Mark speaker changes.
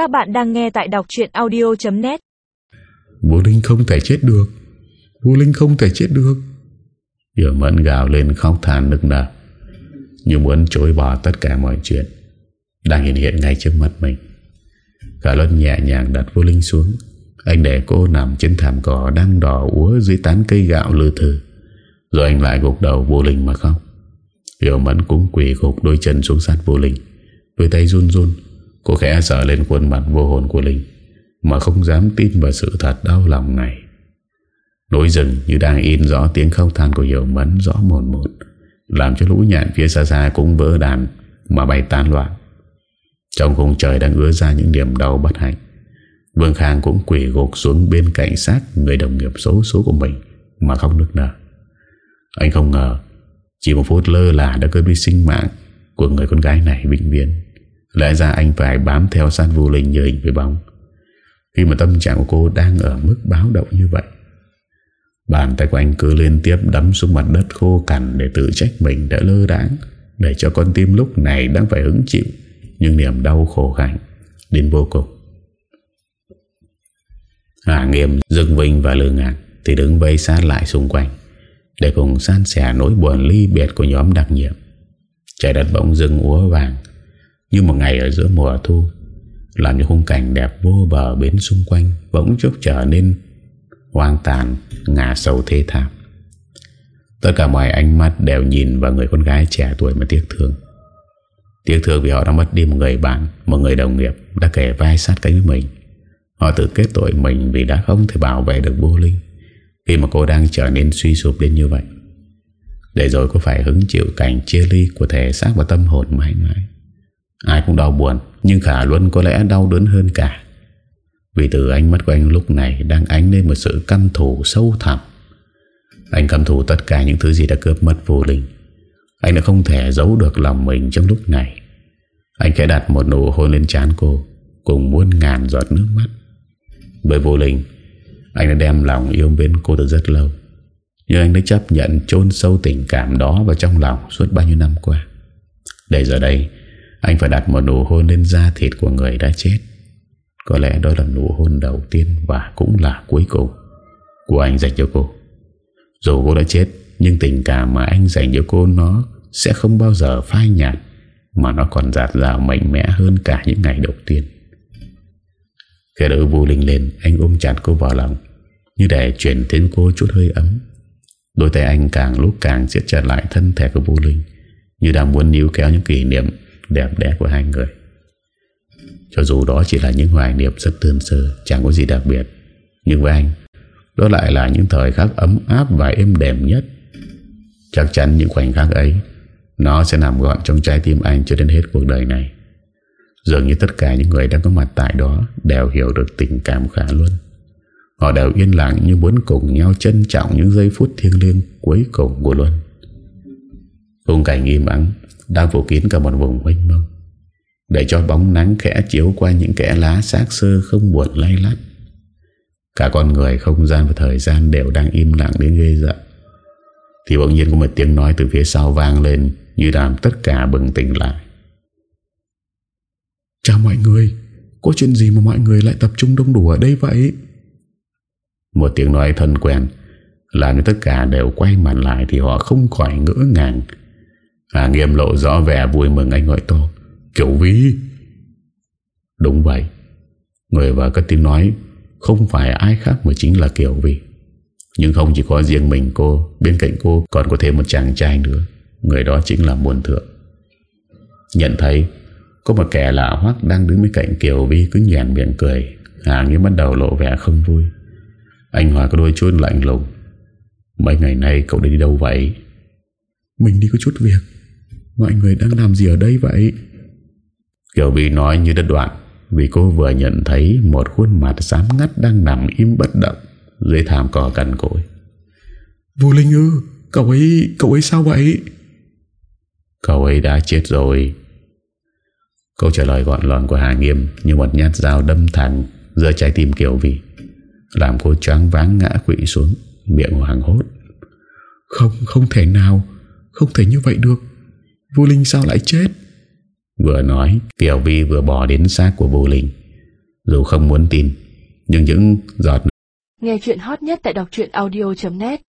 Speaker 1: Các bạn đang nghe tại đọc chuyện audio.net
Speaker 2: Vô Linh không thể chết được. Vô Linh không thể chết được. Hiểu mẫn gào lên khóc than nức nở. Như muốn chối bỏ tất cả mọi chuyện, Đang hiện hiện ngay trước mắt mình. Cả luân nhẹ nhàng đặt vô linh xuống. Anh để cô nằm trên thảm cỏ Đang đỏ úa dưới tán cây gạo lư thử Rồi anh lại gục đầu vô linh mà khóc. Hiểu mẫn cũng quỳ gục đôi chân xuống sát vô linh, Đôi tay run run. Cô khẽ sợ lên khuôn mặt vô hồn của Linh, Mà không dám tin vào sự thật đau lòng này. Nối rừng như đang in rõ tiếng khóc than của Hiểu Mẫn rõ một một, Làm cho lũ nhạn phía xa xa cũng vỡ đàn Mà bay tan loạn. Trong khung trời đang ứa ra những điểm đau bất hạnh, Vương Khang cũng quỷ gục xuống bên cạnh sát Người đồng nghiệp xấu số của mình Mà không nước nở. Anh không ngờ, Chỉ một phút lơ là đã cướp đi sinh mạng Của người con gái này vĩnh viễn. Lẽ ra anh phải bám theo sát vô linh như hình với bóng. Khi mà tâm trạng của cô đang ở mức báo động như vậy Bàn tay của anh cứ liên tiếp đấm xuống mặt đất khô cằn Để tự trách mình đã lơ đáng Để cho con tim lúc này đang phải hứng chịu Nhưng niềm đau khổ hạnh Đến vô cùng. Hà Nghiêm, Dương Vinh và Lương Ngạc Thì đứng vây sát lại xung quanh Để cùng san sẻ nỗi buồn ly biệt của nhóm đặc nhiệm. Trái đất bỗng dưng úa vàng như một ngày ở giữa mùa thu Làm cho khung cảnh đẹp vô bờ bến xung quanh Bỗng chốc trở nên Hoang tàn, Ngả sầu thế thảm. Tất cả mọi ánh mắt đều nhìn vào người con gái trẻ tuổi mà tiếc thương. Tiếc thương vì họ đã mất đi một người bạn, Một người đồng nghiệp đã kể vai sát cánh với mình. Họ tự kết tội mình vì đã không thể bảo vệ được vô linh Khi mà cô đang trở nên suy sụp đến như vậy. Để rồi cô phải hứng chịu cảnh chia ly của thể xác và tâm hồn mãi mãi. Ai cũng đau buồn, Nhưng Khả Luân có lẽ đau đớn hơn cả. Vì từ ánh mắt của anh lúc này Đang ánh lên một sự căm thù sâu thẳm. Anh căm thù tất cả những thứ gì đã cướp mất vô linh. Anh đã không thể giấu được lòng mình trong lúc này. Anh khẽ đặt một nụ hôn lên trán cô, Cùng muôn ngàn giọt nước mắt. Bởi vô linh, Anh đã đem lòng yêu bên cô từ rất lâu. Nhưng anh đã chấp nhận chôn sâu tình cảm đó vào trong lòng suốt bao nhiêu năm qua. Để giờ đây anh phải đặt một nụ hôn lên da thịt của người đã chết. Có lẽ đó là nụ hôn đầu tiên Và cũng là cuối cùng Của anh dành cho cô. Dù cô đã chết, Nhưng tình cảm mà anh dành cho cô Nó sẽ không bao giờ phai nhạt, Mà nó còn giạt rào mạnh mẽ hơn cả những ngày đầu tiên. Khi đỡ vô linh lên, Anh ôm chặt cô vào lòng, Như để chuyển đến cô chút hơi ấm. Đôi tay anh càng lúc càng siết chặt lại thân thể của vô linh, Như đang muốn níu kéo những kỷ niệm đẹp đẽ của hai người. Cho dù đó chỉ là những hoài niệm rất đơn sơ, Chẳng có gì đặc biệt. Nhưng với anh, Đó lại là những thời khắc ấm áp và êm đềm nhất. Chắc chắn những khoảnh khắc ấy, Nó sẽ nằm gọn trong trái tim anh cho đến hết cuộc đời này. Dường như tất cả những người đang có mặt tại đó Đều hiểu được tình cảm khả luôn. Họ đều yên lặng như muốn cùng nhau trân trọng những giây phút thiêng liêng cuối cùng của Luân. Khung cảnh im ắng đang phủ kín cả một vùng mênh mông để cho bóng nắng khẽ chiếu qua những kẽ lá xác sơ không buồn lay lắt. Cả con người, không gian và thời gian đều đang im lặng đến ghê giận. Thì bỗng nhiên có một tiếng nói từ phía sau vang lên như làm tất cả bừng tỉnh lại. Chào mọi người, có chuyện gì mà mọi người lại tập trung đông đủ ở đây vậy? Một tiếng nói thân quen Làm cho tất cả đều quay mặt lại Thì họ không khỏi ngỡ ngàng Hà nghiêm lộ rõ vẻ vui mừng anh gọi to Kiểu vi Đúng vậy. Người vợ cất tiếng nói, Không phải ai khác mà chính là Kiều Vi Nhưng không chỉ có riêng mình cô, Bên cạnh cô còn có thêm một chàng trai nữa. Người đó chính là Muôn Thượng. Nhận thấy, Có một kẻ lạ hoắc đang đứng bên cạnh Kiều Vi cứ nhàn miệng cười. Hà nghiêm bắt đầu lộ vẻ không vui. Anh Hòa có đôi chút lạnh lùng. Mấy ngày nay cậu đi đâu vậy? Mình đi có chút việc. Mọi người đang làm gì ở đây vậy? Kiều Vi nói như đất đoạn Vì cô vừa nhận thấy Một khuôn mặt xám ngắt đang nằm im bất động Dưới thảm cỏ cằn cỗi Vô Linh ư Cậu ấy, cậu ấy sao vậy? Cậu ấy đã chết rồi. Câu trả lời gọn lòn của Hà Nghiêm Như một nhát dao đâm thẳng Giữa trái tim Kiều Vi làm cô choáng váng ngã quỵ xuống Miệng hoàng hốt. Không, không thể nào Không thể như vậy được Vô Linh sao lại chết? Vừa nói Tiểu Vi vừa bỏ đến xác của Vô Linh. Dù không muốn tin Nhưng những giọt
Speaker 3: Nghe chuyện hot nhất tại đọc audio.net